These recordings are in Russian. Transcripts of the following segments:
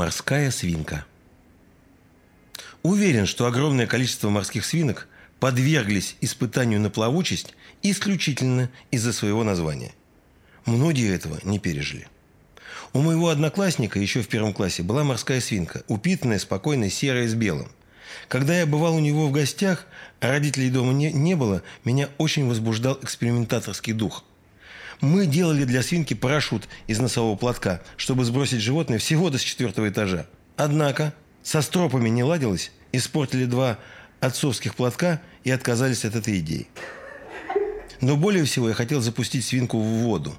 Морская свинка. Уверен, что огромное количество морских свинок подверглись испытанию на плавучесть исключительно из-за своего названия. Многие этого не пережили. У моего одноклассника еще в первом классе была морская свинка, упитанная, спокойная, серая с белым. Когда я бывал у него в гостях, а родителей дома не, не было, меня очень возбуждал экспериментаторский дух. Мы делали для свинки парашют из носового платка, чтобы сбросить животное всего до с четвертого этажа. Однако со стропами не ладилось, испортили два отцовских платка и отказались от этой идеи. Но более всего я хотел запустить свинку в воду.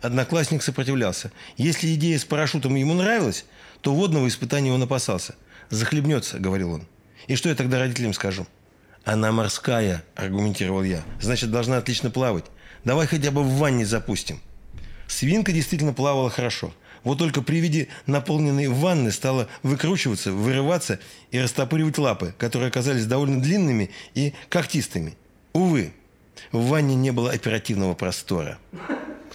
Одноклассник сопротивлялся. Если идея с парашютом ему нравилась, то водного испытания он опасался. «Захлебнется», — говорил он. «И что я тогда родителям скажу?» «Она морская», — аргументировал я. «Значит, должна отлично плавать. Давай хотя бы в ванне запустим». Свинка действительно плавала хорошо. Вот только при виде наполненной ванны стала выкручиваться, вырываться и растопыривать лапы, которые оказались довольно длинными и когтистыми. Увы, в ванне не было оперативного простора.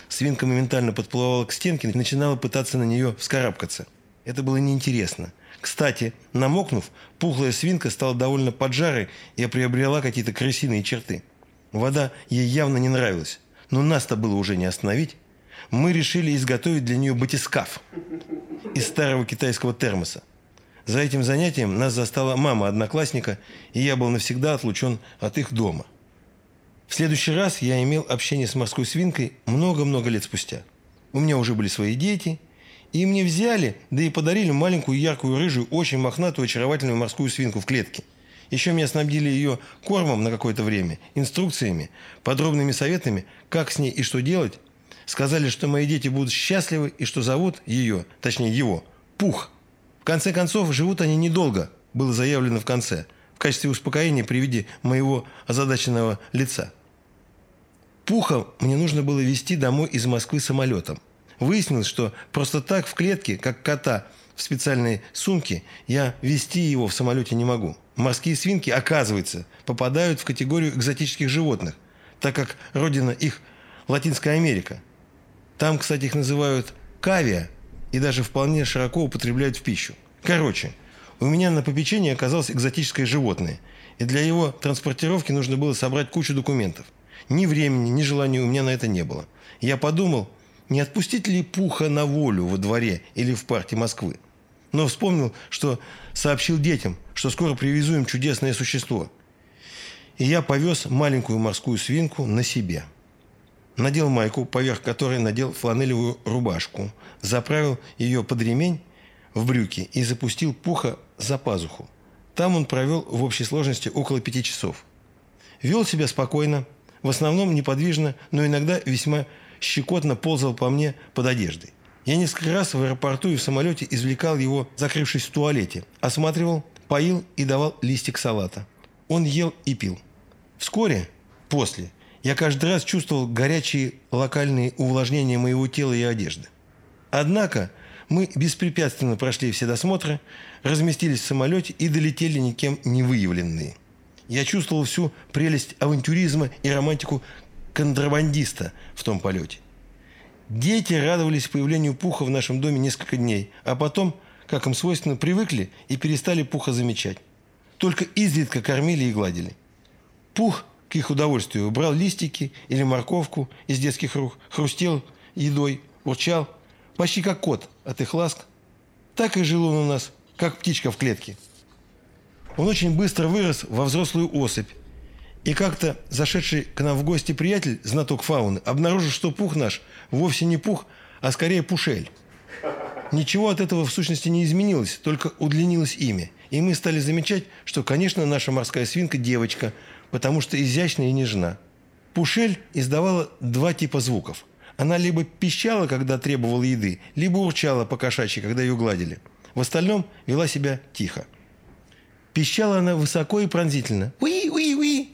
Свинка моментально подплывала к стенке и начинала пытаться на нее вскарабкаться. Это было неинтересно. Кстати, намокнув, пухлая свинка стала довольно поджарой и приобрела какие-то крысиные черты. Вода ей явно не нравилась, но нас-то было уже не остановить. Мы решили изготовить для нее батискаф из старого китайского термоса. За этим занятием нас застала мама одноклассника, и я был навсегда отлучен от их дома. В следующий раз я имел общение с морской свинкой много-много лет спустя. У меня уже были свои дети, и мне взяли, да и подарили маленькую яркую рыжую, очень мохнатую, очаровательную морскую свинку в клетке. Еще меня снабдили ее кормом на какое-то время, инструкциями, подробными советами, как с ней и что делать. Сказали, что мои дети будут счастливы и что зовут ее, точнее его, Пух. В конце концов, живут они недолго, было заявлено в конце, в качестве успокоения при виде моего озадаченного лица. Пуха мне нужно было везти домой из Москвы самолетом. Выяснилось, что просто так в клетке, как кота в специальной сумке, я везти его в самолете не могу. Морские свинки, оказывается, попадают в категорию экзотических животных, так как родина их Латинская Америка. Там, кстати, их называют кавия и даже вполне широко употребляют в пищу. Короче, у меня на попечении оказалось экзотическое животное, и для его транспортировки нужно было собрать кучу документов – ни времени, ни желания у меня на это не было. Я подумал, не отпустить ли Пуха на волю во дворе или в парке Москвы. Но вспомнил, что сообщил детям, что скоро привезу им чудесное существо. И я повез маленькую морскую свинку на себе. Надел майку, поверх которой надел фланелевую рубашку, заправил ее под ремень в брюки и запустил Пуха за пазуху. Там он провел в общей сложности около пяти часов. Вел себя спокойно, в основном неподвижно, но иногда весьма щекотно ползал по мне под одеждой. Я несколько раз в аэропорту и в самолете извлекал его, закрывшись в туалете, осматривал, поил и давал листик салата. Он ел и пил. Вскоре, после, я каждый раз чувствовал горячие локальные увлажнения моего тела и одежды. Однако мы беспрепятственно прошли все досмотры, разместились в самолете и долетели никем не выявленные – я чувствовал всю прелесть авантюризма и романтику контрабандиста в том полете. Дети радовались появлению Пуха в нашем доме несколько дней, а потом, как им свойственно, привыкли и перестали Пуха замечать. Только изредка кормили и гладили. Пух, к их удовольствию, брал листики или морковку из детских рук, хрустел едой, урчал, почти как кот от их ласк. Так и жил он у нас, как птичка в клетке. Он очень быстро вырос во взрослую особь. И как-то зашедший к нам в гости приятель, знаток фауны, обнаружил, что пух наш вовсе не пух, а скорее пушель. Ничего от этого в сущности не изменилось, только удлинилось имя. И мы стали замечать, что, конечно, наша морская свинка – девочка, потому что изящная и нежна. Пушель издавала два типа звуков. Она либо пищала, когда требовала еды, либо урчала по кошачьи, когда ее гладили. В остальном вела себя тихо. Пищала она высоко и пронзительно. «Уи-уи-уи!»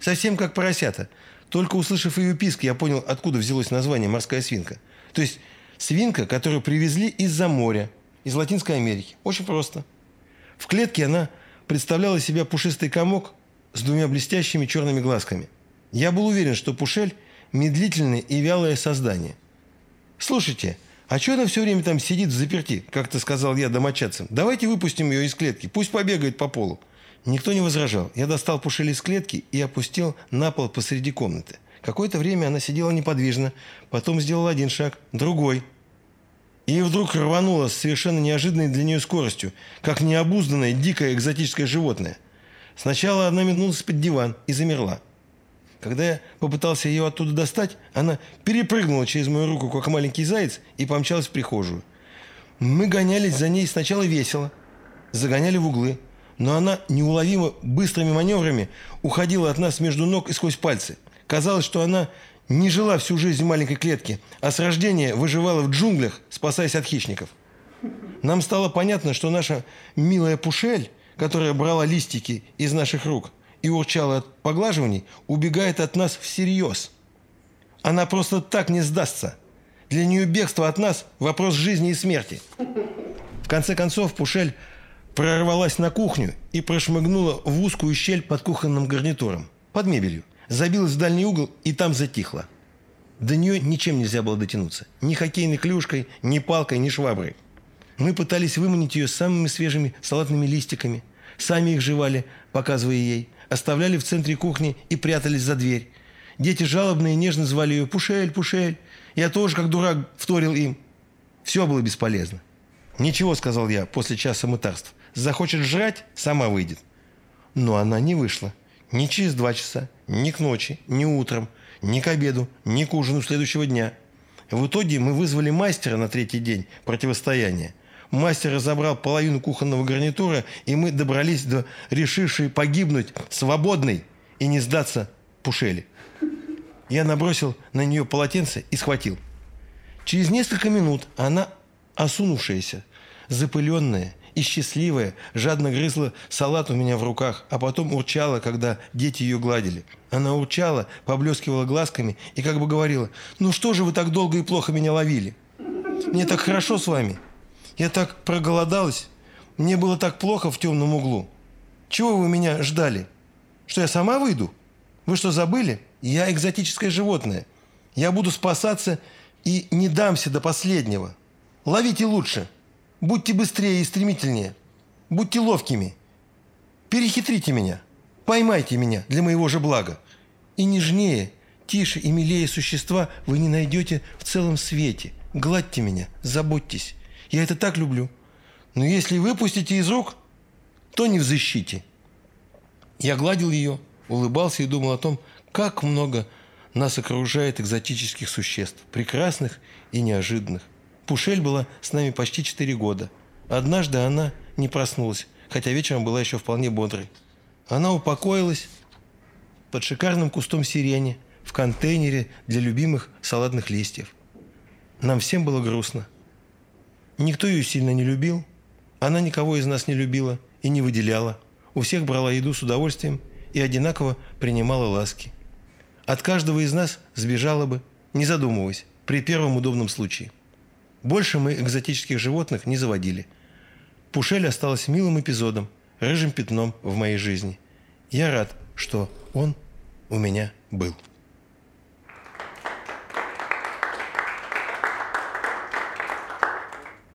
Совсем как поросята. Только услышав ее писк, я понял, откуда взялось название «морская свинка». То есть свинка, которую привезли из-за моря, из Латинской Америки. Очень просто. В клетке она представляла себя пушистый комок с двумя блестящими черными глазками. Я был уверен, что Пушель – медлительное и вялое создание. «Слушайте, «А что она все время там сидит в заперти?» – как-то сказал я домочадцам. «Давайте выпустим ее из клетки, пусть побегает по полу». Никто не возражал. Я достал Пушель из клетки и опустил на пол посреди комнаты. Какое-то время она сидела неподвижно, потом сделала один шаг, другой. И вдруг рванула с совершенно неожиданной для нее скоростью, как необузданное, дикое, экзотическое животное. Сначала она метнулась под диван и замерла. Когда я попытался ее оттуда достать, она перепрыгнула через мою руку, как маленький заяц, и помчалась в прихожую. Мы гонялись за ней сначала весело, загоняли в углы, но она неуловимо быстрыми маневрами уходила от нас между ног и сквозь пальцы. Казалось, что она не жила всю жизнь в маленькой клетке, а с рождения выживала в джунглях, спасаясь от хищников. Нам стало понятно, что наша милая Пушель, которая брала листики из наших рук – и урчала от поглаживаний, убегает от нас всерьез. Она просто так не сдастся. Для нее бегство от нас – вопрос жизни и смерти. В конце концов, Пушель прорвалась на кухню и прошмыгнула в узкую щель под кухонным гарнитуром, под мебелью, забилась в дальний угол и там затихла. До нее ничем нельзя было дотянуться. Ни хоккейной клюшкой, ни палкой, ни шваброй. Мы пытались выманить ее самыми свежими салатными листиками. Сами их жевали, показывая ей оставляли в центре кухни и прятались за дверь. Дети жалобно и нежно звали ее «Пушель, Пушель». Я тоже, как дурак, вторил им. Все было бесполезно. «Ничего», — сказал я после часа мытарств. «Захочет жрать — сама выйдет». Но она не вышла. Ни через два часа, ни к ночи, ни утром, ни к обеду, ни к ужину следующего дня. В итоге мы вызвали мастера на третий день противостояния – Мастер разобрал половину кухонного гарнитура, и мы добрались до решившей погибнуть свободной и не сдаться Пушели. Я набросил на нее полотенце и схватил. Через несколько минут она, осунувшаяся, запыленная и счастливая, жадно грызла салат у меня в руках, а потом урчала, когда дети ее гладили. Она урчала, поблескивала глазками и как бы говорила, «Ну что же вы так долго и плохо меня ловили? Мне так хорошо с вами». Я так проголодалась. Мне было так плохо в темном углу. Чего вы меня ждали? Что я сама выйду? Вы что, забыли? Я экзотическое животное. Я буду спасаться и не дамся до последнего. Ловите лучше. Будьте быстрее и стремительнее. Будьте ловкими. Перехитрите меня. Поймайте меня для моего же блага. И нежнее, тише и милее существа вы не найдете в целом свете. Гладьте меня, заботьтесь. Я это так люблю. Но если выпустите из рук, то не в защите. Я гладил ее, улыбался и думал о том, как много нас окружает экзотических существ, прекрасных и неожиданных. Пушель была с нами почти четыре года. Однажды она не проснулась, хотя вечером была еще вполне бодрой. Она упокоилась под шикарным кустом сирени в контейнере для любимых салатных листьев. Нам всем было грустно. Никто ее сильно не любил, она никого из нас не любила и не выделяла. У всех брала еду с удовольствием и одинаково принимала ласки. От каждого из нас сбежала бы, не задумываясь, при первом удобном случае. Больше мы экзотических животных не заводили. Пушель осталась милым эпизодом, рыжим пятном в моей жизни. Я рад, что он у меня был.